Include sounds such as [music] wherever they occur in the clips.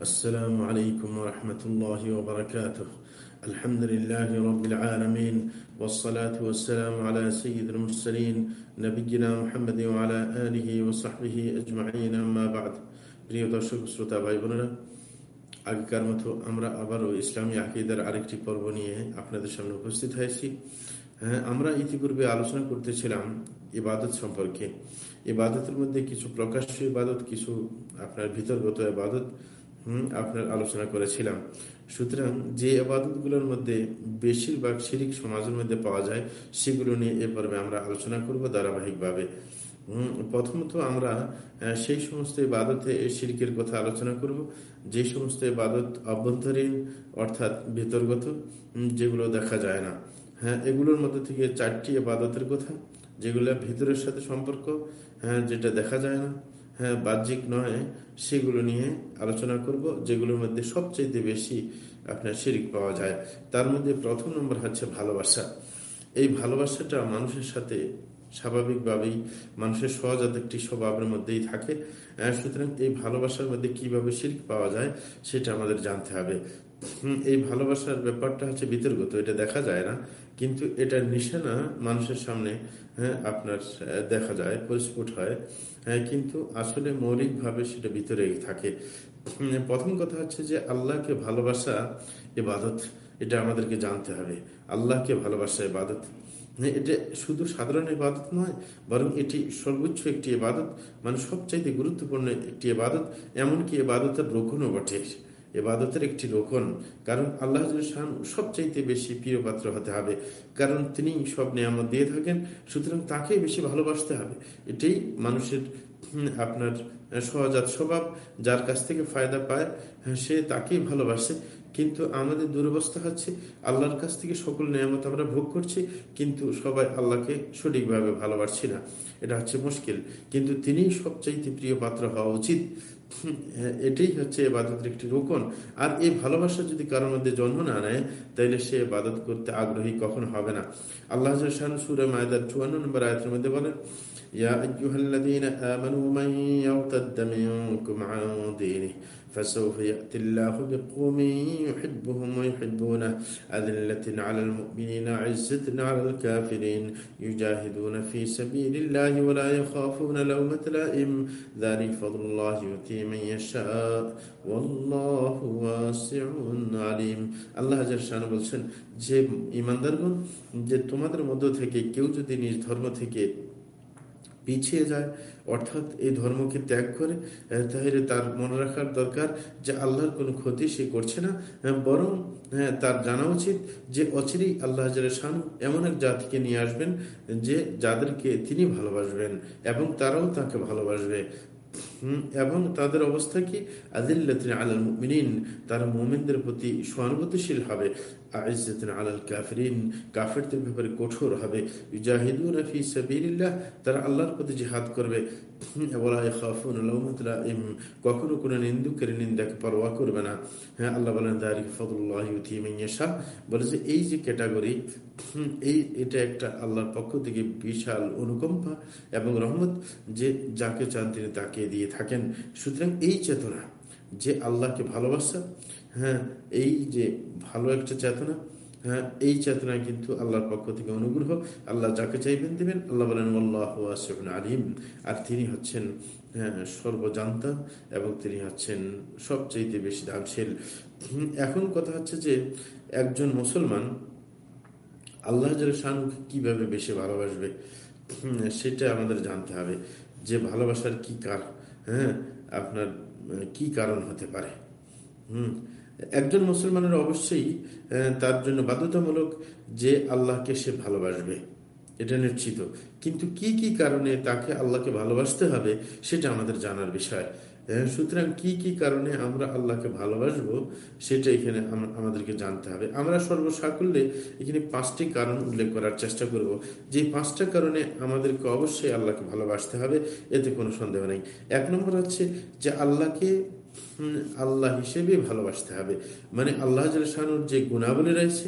السلام عليكم ورحمة الله وبركاته الحمد لله رب العالمين والصلاة والسلام على سيد المرسلين نبينا محمد وعلى آله وصحبه أجمعين أما بعد প্রিয় দর্শক শ্রোতা ভাই বোনেরা আগেকার মতো আমরা আবারও ইসলামী আকিদার আরেকটি পর্ব নিয়ে আপনাদের সামনে উপস্থিত হয়েছি হ্যাঁ আমরা ইতিপূর্বে আলোচনা করতেছিলাম ইবাদত সম্পর্কে ইবাদতের মধ্যে কিছু প্রকাশ্য ইবাদত কিছু আপনার ভিতরগত ইবাদত আপনার আলোচনা করেছিলাম। সুতরাং যে আবাদতগুলোর মধ্যে বেশিরভাগ শিরিক সমাজের মধ্যে পাওয়া যায়, সেগুলো নিয়ে এ পর্বে আমরা আলোচনা করব ধারাবাহিকভাবে। প্রথমত আমরা সেই সমস্ত ইবাদতে শিরকের কথা আলোচনা করব। যে সমস্ত ইবাদত অভ্যন্তরীণ অর্থাৎ ভিতরগত যেগুলো দেখা যায় না। হ্যাঁ এগুলোর মধ্যে থেকে চারটি ইবাদতের কথা, যেগুলো ভিতরের সাথে সম্পর্ক হ্যাঁ যেটা দেখা যায় না। হ্যাঁ বাহ্যিক নয়, সেগুলো নিয়ে আলোচনা করব, যেগুলোর মধ্যে সবচেয়ে বেশি আপনার শিরিক পাওয়া যায়। তার মধ্যে প্রথম নম্বর হচ্ছে ভালোবাসা। এই ভালোবাসাটা মানুষের সাথে স্বাভাবিকভাবেই, মানুষের সহজাত একটি স্বভাবের মধ্যেই থাকে। সুতরাং এই ভালোবাসার মধ্যে কীভাবে শিল্প পাওয়া যায়, সেটা আমাদের জানতে হবে। এই ভালোবাসার ব্যাপারটা হচ্ছে বিতর্গত এটা দেখা যায় না। কিন্তু এটার নিশানা মানুষের সামনে হ্যাঁ আপনার দেখা যায়, পরিস্ফুট হয় হ্যাঁ কিন্তু আসলে মৌলিকভাবে সেটা ভিতরে থাকে। প্রথম কথা হচ্ছে যে আল্লাহকে ভালোবাসা এবাদত এটা আমাদেরকে জানতে হবে। আল্লাহকে ভালোবাসা এবাদত এটা শুধু সাধারণ ইবাদত নয়, বরং এটি সর্বোচ্চ একটি ইবাদত মানে সবচাইতে গুরুত্বপূর্ণ একটি ইবাদত, এমনকি এবাদতের রোকনও বটে। এবাদতের একটি রোকন কারণ আল্লাহ সবচাইতে বেশি প্রিয় পাত্র হতে হবে। কারণ তিনি সব নিয়ামত দিয়ে থাকেন, সুতরাং তাকে বেশি ভালোবাসতে হবে। এটাই মানুষের আপনার সহজাত স্বভাব, যার কাছ থেকে ফায়দা পায় সে তাকেই ভালোবাসে। কিন্তু আমাদের দুরবস্থা হচ্ছে আল্লাহর কাছ থেকে সকল নিয়ামত আমরা ভোগ করছি কিন্তু সবাই আল্লাহকে সঠিকভাবে ভালোবাসছি না এটা হচ্ছে মুশকিল কিন্তু তিনি সবচাইতে প্রিয় পাত্র হওয়া উচিত [laughs] এটাই হচ্ছে এবাদতের একটি রোকন আর এই ভালোবাসা যদি কারোর মধ্যে জন্ম না নেয় তাহলে সে এবাদত করতে আগ্রহী কখনো হবে না আল্লাহ সুরে মায়দার চুয়ান্ন নম্বর আয়তের মধ্যে বলেন يا أيها الذين آمنوا من يرتد منكم عن دينه فسوف يأتي الله بقوم يحبهم ويحبونه أذلة على المؤمنين عزة على الكافرين يجاهدون في سبيل الله ولا يخافون لومة لائم ذلك فضل الله يؤتي من يشاء والله واسع عليم আল্লাহ জাহান বলছেন যে ইমানদারগণ যে তোমাদের মধ্য থেকে কেউ যদি নিজ ধর্ম থেকে পিছিয়ে যায়, অর্থাৎ এই ধর্মকে ত্যাগ করে তাহলে তার মনে রাখার দরকার যে আল্লাহর কোনো ক্ষতি সে করছে না বরং তার জানা উচিত যে অচিরেই আল্লাহ শানু এমন এক জাতিকে নিয়ে আসবেন যে যাদেরকে তিনি ভালোবাসবেন এবং তারাও তাকে ভালোবাসবে। এবং তাদের অবস্থা কি? আদিল্লাতিন আলাল মুমিনিন, তারা মোমেনদের প্রতি সহানুভূতিশীল হবে। কাফেরদের ব্যাপারে কঠোর হবে। তারা আল্লাহর প্রতি জিহাদ করবে। কখনো নিন্দুকের নিন্দাকে পরোয়া করবে না। হ্যাঁ আল্লাহ বলেন ফদুল্লাহ বলে যে, এই যে ক্যাটাগরি, এই, এটা একটা আল্লাহর পক্ষ থেকে বিশাল অনুকম্পা এবং রহমত যে, যাকে চান তিনি তাকে দিয়ে থাকেন। সুতরাং এই চেতনা যে আল্লাহকে ভালোবাসা হ্যাঁ এই যে ভালো একটা চেতনা হ্যাঁ এই চেতনায় কিন্তু আল্লাহর পক্ষ থেকে অনুগ্রহ। আল্লাহ যাকে চাইবেন দেবেন, আল্লাহ বলেন আলিম। আর তিনি হচ্ছেন হ্যাঁ সর্বজান্তা এবং তিনি হচ্ছেন সবচেয়ে বেশি দানশীল। এখন কথা হচ্ছে যে একজন মুসলমান আল্লাহ শাহকে কীভাবে বেশি ভালোবাসবে, সেটা আমাদের জানতে হবে যে ভালোবাসার কি কার হ্যাঁ আপনার কি কারণ হতে পারে। হুম একজন মুসলমানের অবশ্যই তার জন্য বাধ্যতামূলক যে আল্লাহকে সে ভালোবাসবে। এটা নিশ্চিত। কিন্তু কি কি কারণে তাকে আল্লাহকে ভালোবাসতে হবে, সেটা আমাদের জানার বিষয়। সুতরাং কি কি কারণে আমরা আল্লাহকে ভালোবাসবো, সেটা এখানে আমাদেরকে জানতে হবে। আমরা সর্বসাকুল্যে এখানে পাঁচটি কারণ উল্লেখ করার চেষ্টা করব। যে পাঁচটা কারণে আমাদেরকে অবশ্যই আল্লাহকে ভালোবাসতে হবে, এতে কোনো সন্দেহ নেই। এক নম্বর হচ্ছে যে আল্লাহকে আল্লাহ হিসেবে ভালোবাসতে হবে। মানে আল্লাহ শানুর যে গুণাবলী রয়েছে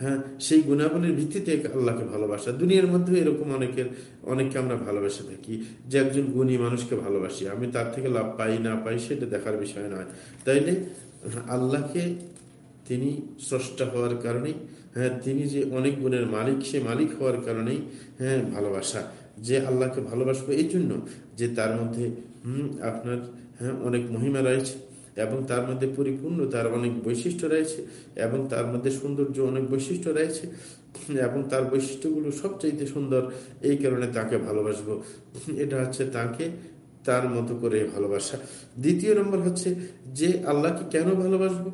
হ্যাঁ সেই গুণাবলীর ভিত্তিতে আল্লাহকে ভালোবাসা। দুনিয়ার মধ্যে এরকম অনেকের, অনেককে আমরা ভালোবাসে থাকি যে একজন গুণী মানুষকে ভালোবাসি। আমি তার থেকে লাভ পাই, না পাই, সেটা দেখার বিষয় নয়। তাইলে, আল্লাহকে তিনি স্রষ্টা হওয়ার কারণেই হ্যাঁ তিনি যে অনেক গুণের মালিক, সে মালিক হওয়ার কারণেই হ্যাঁ ভালোবাসা। যে আল্লাহকে ভালোবাসবো, এই জন্য যে তার মধ্যে আপনার হ্যাঁ অনেক মহিমা রয়েছে এবং তার মধ্যে পরিপূর্ণ তার অনেক বৈশিষ্ট্য রয়েছে এবং তার মধ্যে সৌন্দর্য অনেক বৈশিষ্ট্য রয়েছে এবং তার বৈশিষ্ট্যগুলো সবচাইতে সুন্দর এই কারণে তাকে ভালোবাসবো। এটা হচ্ছে তাকে তার মতো করে ভালোবাসা। দ্বিতীয় নম্বর হচ্ছে যে আল্লাহকে কেন ভালোবাসবো?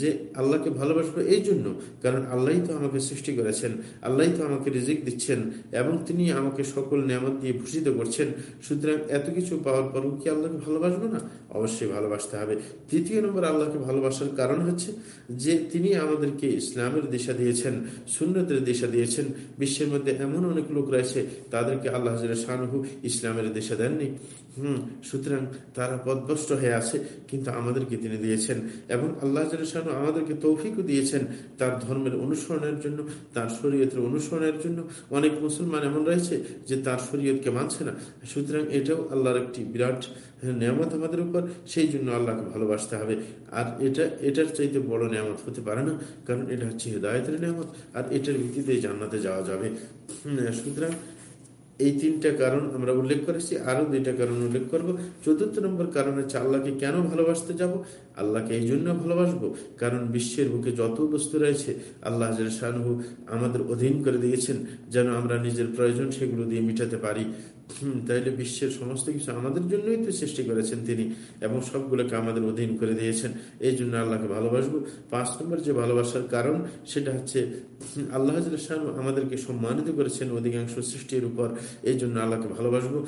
যে আল্লাহকে ভালোবাসবো এই জন্য কারণ আল্লাহ তো আমাকে সৃষ্টি করেছেন আল্লাহ তো আমাকে রিজিক দিচ্ছেন, এবং তিনি আমাকে সকল নিয়ামত দিয়ে ভূষিত করছেন। সুতরাং এত কিছু পাওয়ার পরও কি আল্লাহকে ভালোবাসবো না? অবশ্যই ভালোবাসতে হবে। তৃতীয় নম্বর আল্লাহকে ভালোবাসার কারণ হচ্ছে যে তিনি আমাদেরকে ইসলামের দিশা দিয়েছেন, সুন্নতের দিশা দিয়েছেন। বিশ্বের মধ্যে এমন অনেক লোক রয়েছে, তাদেরকে আল্লাহ শাহরুহু ইসলামের দিশা দেননি। হুম, সুতরাং তারা পদভস্ত হয়ে আছে, কিন্তু আমাদেরকে তিনি দিয়েছেন। এবং আল্লাহ আমাদেরকে তৌফিকও দিয়েছেন তার ধর্মের অনুসরণের জন্য, তার শরীয়তের অনুসরণের জন্য। অনেক মুসলমান এমন রয়েছে যে তার শরীয়তকে মানছে না। সুতরাং এটাও আল্লাহর একটি বিরাট নিয়ামত আমাদের উপর, সেই জন্য আল্লাহকে ভালোবাসতে হবে। আর এটা, এটার চাইতে বড় নিয়ামত হতে পারে না, কারণ এটা হচ্ছে হৃদায়তের নিয়ামত, আর এটার ভিত্তিতে জান্নাতে যাওয়া যাবে। সুতরাং এই তিনটা কারণ আমরা উল্লেখ করেছি আরও দুইটা কারণ উল্লেখ করব। চতুর্থ নম্বর কারণ হচ্ছে আল্লাহকে কেন ভালোবাসতে যাব? আল্লাহকে এই জন্য ভালোবাসবো। কারণ বিশ্বের বুকে যত বস্তু রয়েছে, আল্লাহ শাহু আমাদের অধীন করে দিয়েছেন, যেন আমরা নিজের প্রয়োজন সেগুলো দিয়ে মিটাতে পারি। তাইলে বিশ্বের সমস্ত কিছু আমাদের জন্যই তো সৃষ্টি করেছেন তিনি, এবং সবগুলোকে আমাদের অধীন করে দিয়েছেন। এই জন্য আল্লাহকে ভালোবাসবো। পাঁচ নম্বর যে ভালোবাসার কারণ, সেটা হচ্ছে আল্লাহ আমাদেরকে সম্মানিত করেছেন অধিকাংশ সৃষ্টির উপর। এই জন্য আল্লাহকে ভালোবাসবো।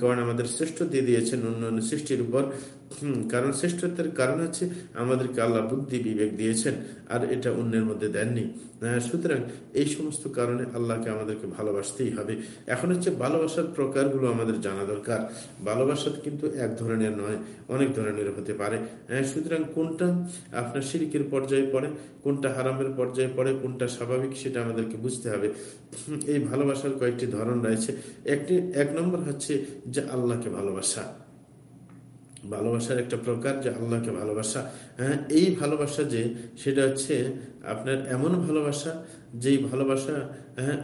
কারণ আমাদের শ্রেষ্ঠ দিয়ে দিয়েছেন অন্য অন্য সৃষ্টির উপর। কারণ শ্রেষ্ঠত্বের কারণ হচ্ছে আমাদেরকে আল্লাহ বুদ্ধি, বিবেক দিয়েছেন, আর এটা অন্যের মধ্যে দেননি। সুতরাং এই সমস্ত কারণে আল্লাহকে আমাদেরকে ভালোবাসতেই হবে। এখন হচ্ছে ভালোবাসার প্রকারগুলো আমাদের জানা দরকার। ভালোবাসা কিন্তু এক ধরনের নয়, অনেক ধরনের হতে পারে। সুতরাং কোনটা আপনার শিরিকের পর্যায়ে পড়ে, কোনটা হারামের পর্যায়ে পড়ে, কোনটা স্বাভাবিক সেটা আমাদেরকে বুঝতে হবে। এই ভালোবাসার কয়েকটি ধরন রয়েছে। একটি, এক নম্বর হচ্ছে যে আল্লাহকে ভালোবাসা। ভালোবাসার একটা প্রকার যে আল্লাহকে ভালোবাসা হ্যাঁ এই ভালোবাসা যে, সেটা হচ্ছে আপনার এমন ভালোবাসা, যেই ভালোবাসা হ্যাঁ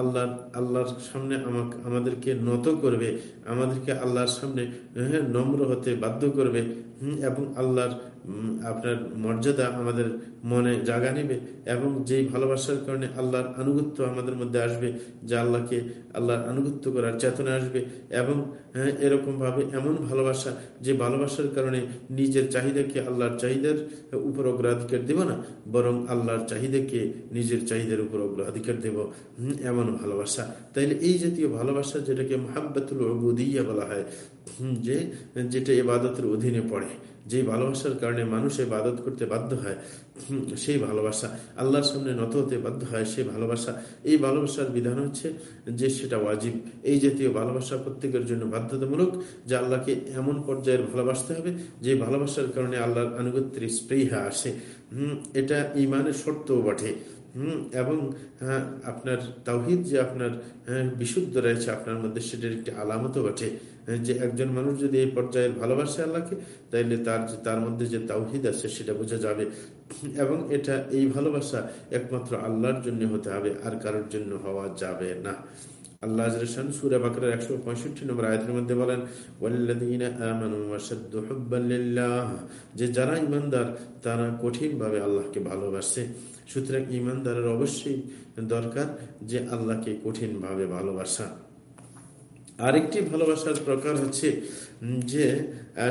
আল্লাহর আল্লাহর সামনে আমাকে, আমাদেরকে নত করবে, আমাদেরকে আল্লাহর সামনে হ্যাঁ নম্র হতে বাধ্য করবে এবং আল্লাহর আপনার মর্যাদা আমাদের মনে জাগা নেবে, এবং যেই ভালোবাসার কারণে আল্লাহর আনুগত্য আমাদের মধ্যে আসবে, যে আল্লাহকে, আল্লাহর আনুগত্য করার চেতনা আসবে, এবং হ্যাঁ এরকমভাবে এমন ভালোবাসা, যে ভালোবাসার কারণে নিজের চাহিদাকে আল্লাহর চাহিদার উপর অগ্রাধিকার দেব না, বরং আল্লাহর চাহিদাকে নিজের চাহিদার উপর অগ্রাধিকার দেব এমন ভালোবাসা। তাইলে এই জাতীয় ভালোবাসা যেটাকে মোহাব্বতুল অবুদিয়া বলা হয় যে, যেটা এবাদতের অধীনে পড়ে যে ভালোবাসার কারণে মানুষ ইবাদত করতে বাধ্য হয় সেই ভালোবাসা, আল্লাহর সামনে নত হতে বাধ্য হয় সেই ভালোবাসা। এই ভালোবাসার বিধান হচ্ছে যে সেটা ওয়াজিব। এই জাতীয় ভালোবাসা প্রত্যেকের জন্য বাধ্যতামূলক, যে আল্লাহকে এমন পর্যায়ের ভালোবাসতে হবে, যে ভালোবাসার কারণে আল্লাহর আনুগত্যের স্প্রেহা আসে। হম এটা ইমানের শর্তও বটে। হম এবং হ্যাঁ, আপনার তাওহিদ যে আপনার হ্যাঁ, বিশুদ্ধ রয়েছে আপনার মধ্যে সেটার একটি আলামতও বটে। যে একজন মানুষ যদি এই পর্যায়ের ভালোবাসে আল্লাহকে তাইলে তার তার মধ্যে যে তাওহিদ আছে সেটা বোঝা যাবে। এবং এটা এই ভালোবাসা একমাত্র আল্লাহর জন্য হতে হবে আর কারোর জন্য হওয়া যাবে না। আল্লাহ সুরা বাকরের একশো পঁয়ষট্টি নম্বর আয়তের মধ্যে বলেন যে যারা ইমানদার তারা কঠিনভাবে আল্লাহকে ভালোবাসে। সুতরাং ইমানদারের অবশ্যই দরকার যে আল্লাহকে কঠিনভাবে ভালোবাসা। আরেকটি ভালোবাসার প্রকার হচ্ছে যে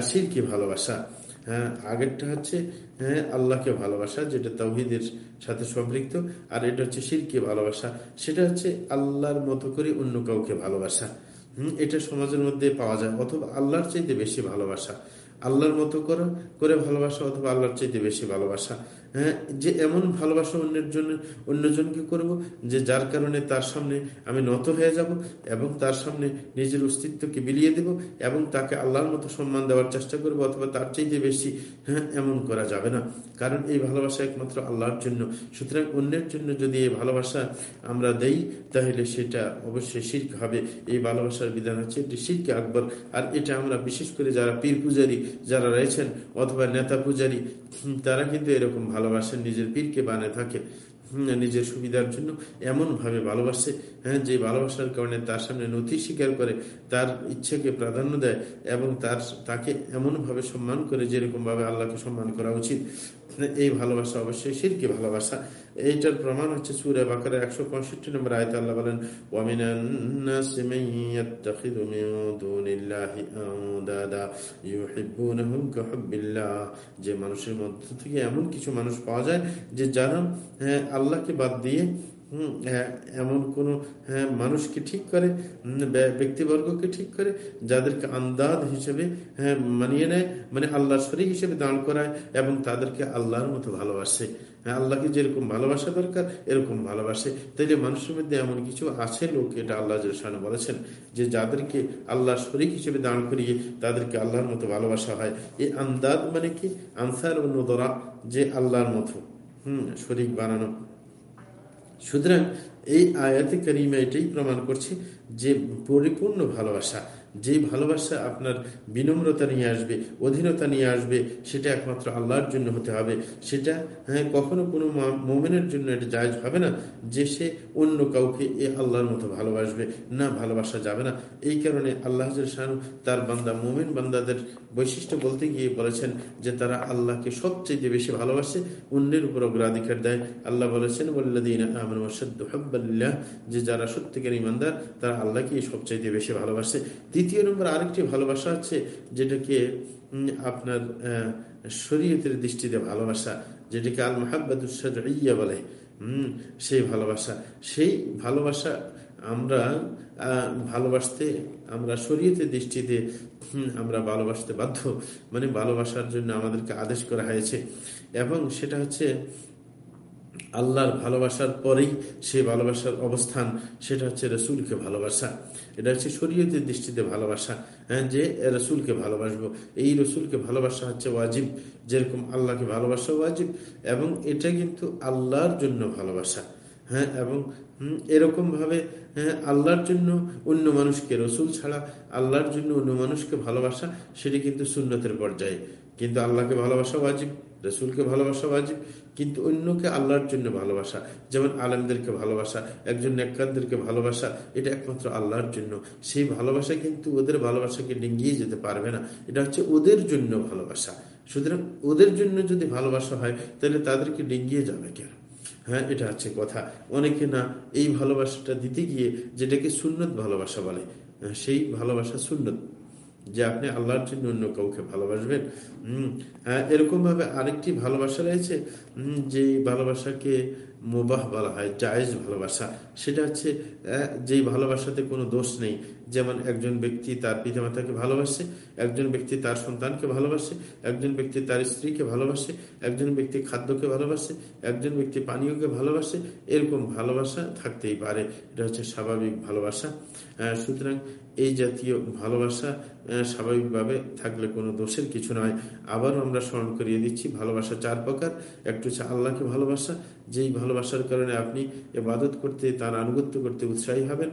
সিরকি ভালোবাসা। হ্যাঁ আগেরটা হচ্ছে হ্যাঁ আল্লাহকে ভালোবাসা, যেটা তৌহিদের সাথে সম্পৃক্ত। আর এটা হচ্ছে সিরকি ভালোবাসা। সেটা হচ্ছে আল্লাহর মতো করে অন্য কাউকে ভালোবাসা। হম, এটা সমাজের মধ্যে পাওয়া যায়। অথবা আল্লাহর চাইতে বেশি ভালোবাসা। আল্লাহর মতো করে করে ভালোবাসা অথবা আল্লাহর চাইতে বেশি ভালোবাসা। হ্যাঁ যে এমন ভালোবাসা অন্যের জন্য, অন্যজনকে করব যে যার কারণে তার সামনে আমি নত হয়ে যাব এবং তার সামনে নিজের অস্তিত্বকে বিলিয়ে দেব এবং তাকে আল্লাহর মতো সম্মান দেওয়ার চেষ্টা করব অথবা তার চাইতে বেশি হ্যাঁ এমন করা যাবে না। কারণ এই ভালোবাসা একমাত্র আল্লাহর জন্য। সুতরাং অন্যের জন্য যদি এই ভালোবাসা আমরা দেই, তাহলে সেটা অবশ্যই শির্ক হবে। এই ভালোবাসার বিধান হচ্ছে এটি শিরকে আকবর। আর এটা আমরা বিশেষ করে যারা পীর পূজারী, যারা রয়েছেন অথবা নেতা পূজারী, তারা কিন্তু এরকম ভালোবাসেন নিজের পীরকে বানিয়ে থাকে নিজের সুবিধার জন্য এমনভাবে ভালোবাসে হ্যাঁ যে ভালোবাসার কারণে তার সামনে নথি স্বীকার করে, তার ইচ্ছেকে প্রাধান্য দেয় এবং তার, তাকে এমনভাবে সম্মান করে যেরকম ভাবে আল্লাহকে সম্মান করা উচিত। এই ভালোবাসা অবশ্যই সিরকি ভালোবাসা। এইটার প্রমাণ হচ্ছে সুরে বাকার একশো পঁয়ষট্টি নম্বর আয়ত আল্লাহ বলেন যে মানুষের মধ্য থেকে এমন কিছু মানুষ পাওয়া যায় যে যারা হ্যাঁ, আল্লাহকে বাদ দিয়ে এমন কোন মানুষকে ঠিক করে ব্যক্তিবর্গকে ঠিক করে, যাদেরকে আন্দাজ হিসেবে হ্যাঁ মানিয়ে নেয় মানে আল্লাহ শরীর হিসেবে দাঁড় করায় এবং তাদেরকে আল্লাহর মতো ভালোবাসে। হ্যাঁ আল্লাহকে যেরকম ভালোবাসা দরকার, এরকম ভালোবাসে। তাইলে মানুষের মধ্যে এমন কিছু আছে লোক, এটা আল্লাহ জানে বলেছেন, যে যাদেরকে আল্লাহ শরিক হিসেবে দাঁড় করিয়ে তাদেরকে আল্লাহর মতো ভালোবাসা হয়। এই আন্দাজ মানে কি? আনসার নদরা যে আল্লাহর মতো, হম, শরিক বানানো। সুতরাং এই আয়াতে কারিমা এটাই প্রমাণ করছে যে পরিপূর্ণ ভালোবাসা যে ভালোবাসা আপনার বিনম্রতা নিয়ে আসবে, অধীনতা নিয়ে আসবে, সেটা একমাত্র আল্লাহর জন্য হতে হবে। সেটা হ্যাঁ কখনো কোনো মোমেনের জন্য এটা জায়জ হবে না যে সে অন্য কাউকে এ আল্লাহর মতো ভালোবাসবে। না, ভালোবাসা যাবে না। এই কারণে আল্লাহ শাহানু তার বান্দা, মোমেন বান্দাদের বৈশিষ্ট্য বলতে গিয়ে বলেছেন যে তারা আল্লাহকে সবচেয়ে বেশি ভালোবাসে, অন্যের উপর অগ্রাধিকার দেয়। আল্লাহ বলেছেন বল্লাদিন আমন যে যারা সত্যিকার ইমানদার তারা আল্লাহকে সবচাইতে বেশি ভালোবাসে। দ্বিতীয় নম্বর আরেকটি ভালোবাসা আছে, যেটাকে আপনার শরীয়তের দৃষ্টিতে ভালোবাসা, যেটাকে আল মাহাবাদুসাইয়া বলে। হম সেই ভালোবাসা। সেই ভালোবাসা আমরা ভালোবাসতে, আমরা শরীয়তের দৃষ্টিতে আমরা ভালোবাসতে বাধ্য। মানে ভালোবাসার জন্য আমাদেরকে আদেশ করা হয়েছে। এবং সেটা হচ্ছে আল্লাহর ভালোবাসার পরেই সে ভালোবাসার অবস্থান, সেটা হচ্ছে রসুলকে ভালোবাসা। এটা হচ্ছে শরীয়তের দৃষ্টিতে ভালোবাসা। হ্যাঁ যে রসুলকে ভালোবাসবো, এই রসুলকে ভালোবাসা হচ্ছে ওয়াজিব। যেরকম আল্লাহকে ভালোবাসা ওয়াজিব, এবং এটা কিন্তু আল্লাহর জন্য ভালোবাসা। হ্যাঁ এবং এরকম ভাবে হ্যাঁ আল্লাহর জন্য অন্য মানুষকে, রসুল ছাড়া আল্লাহর জন্য অন্য মানুষকে ভালোবাসা, সেটি কিন্তু সুন্নতের পর্যায়ে। কিন্তু আল্লাহকে ভালোবাসা ওয়াজিব রসুলকে ভালোবাসা ওয়াজিব কিন্তু অন্যকে আল্লাহর জন্য ভালোবাসা। যেমন আলমদেরকে ভালোবাসা একজন নেককারদেরকে ভালোবাসা এটা একমাত্র আল্লাহর জন্য। সেই ভালোবাসা কিন্তু ওদের ভালোবাসাকে ডিঙ্গিয়ে যেতে পারবে না। এটা হচ্ছে ওদের জন্য ভালোবাসা। সুতরাং ওদের জন্য যদি ভালোবাসা হয় তাহলে তাদেরকে ডিঙ্গিয়ে যাবে কেন? হ্যাঁ এটা হচ্ছে কথা। অনেকে না এই ভালোবাসাটা দিতে গিয়ে যেটাকে সুন্নত ভালোবাসা বলে হ্যাঁ, সেই ভালোবাসা সুন্নত। যে আপনি আল্লাহর জন্য অন্য কাউকে ভালোবাসবেন। হম এরকম ভাবে আরেকটি ভালোবাসা রয়েছে যে ভালোবাসাকে মোবাহ বলা হয়, জায়েজ ভালোবাসা। সেটা হচ্ছে যেই ভালোবাসাতে কোনো দোষ নেই যেমন একজন ব্যক্তি তার পিতামাতাকে ভালোবাসে, একজন ব্যক্তি তার সন্তানকে ভালোবাসে, একজন ব্যক্তি তার স্ত্রীকে ভালোবাসে, একজন ব্যক্তি খাদ্যকে ভালোবাসে, একজন ব্যক্তি পানীয়কে ভালোবাসে, এরকম ভালোবাসা থাকতেই পারে। এটা হচ্ছে স্বাভাবিক ভালোবাসা। সুতরাং এই জাতীয় ভালোবাসা স্বাভাবিকভাবে থাকলে কোনো দোষের কিছু নয়। আবারও আমরা স্মরণ করিয়ে দিচ্ছি, ভালোবাসা চার প্রকার। একটু হচ্ছে আল্লাহকে ভালোবাসা, যেই ভালোবাসার কারণে আপনি এবাদত করতে, তার আনুগত্য করতে উৎসাহী হবেন।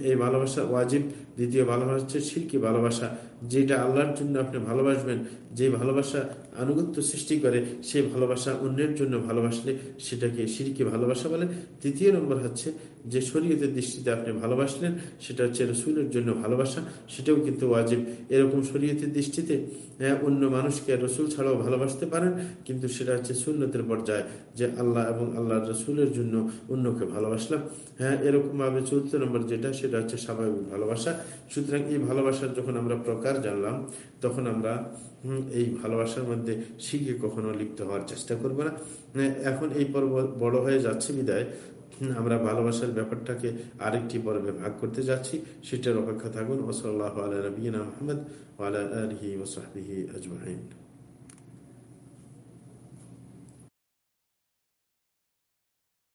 এই ভালোবাসা ওয়াজিব। দ্বিতীয় ভালোবাসা হচ্ছে শিরকি ভালোবাসা। যেটা আল্লাহর জন্য আপনি ভালোবাসবেন, যে ভালোবাসা আনুগত্য সৃষ্টি করে, সেই ভালোবাসা অন্যের জন্য ভালোবাসলে সেটাকে শিরকি ভালোবাসা বলে। তৃতীয় নম্বর হচ্ছে যে শরীয়তের দৃষ্টিতে আপনি ভালোবাসলেন, সেটা হচ্ছে রসুলের জন্য ভালোবাসা, সেটাও কিন্তু ওয়াজিব। এরকম শরীয়তের দৃষ্টিতে হ্যাঁ অন্য মানুষকে রসুল ছাড়াও ভালোবাসতে পারেন, কিন্তু সেটা হচ্ছে সুন্নতের পর্যায়ে, যে আল্লাহ এবং আল্লাহ রসুলের জন্য অন্যকে ভালোবাসলাম। হ্যাঁ এরকমভাবে চতুর্থ নম্বর যেটা, সেটা হচ্ছে স্বাভাবিক ভালোবাসা। সুতরাং এই ভালোবাসার যখন আমরা প্রকার জানলাম, তখন আমরা এই ভালোবাসার মধ্যে শিখে কখনো লিপ্ত হওয়ার চেষ্টা করব না। এখন এই পর্ব বড় হয়ে যাচ্ছে বিদায়। আমরা ভালোবাসার ব্যাপারটাকে আরেকটি পর্বে ভাগ করতে যাচ্ছি। সেটার অপেক্ষা থাকুন। ওসল্লাহ আলা নবীনা আহমদ আলা আলহি ওসাহি আজমাইন।